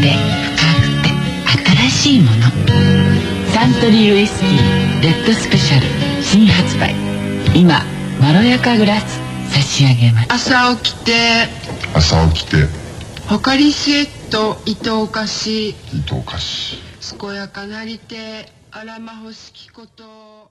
てくて新しいもの。サントリーウイスキーレッドスペシャル新発売。今まろやかグラス差し上げます。朝起きて朝起きて。ポカリスエット伊藤菓子伊藤菓子健やかなりて荒ら欲しきこと。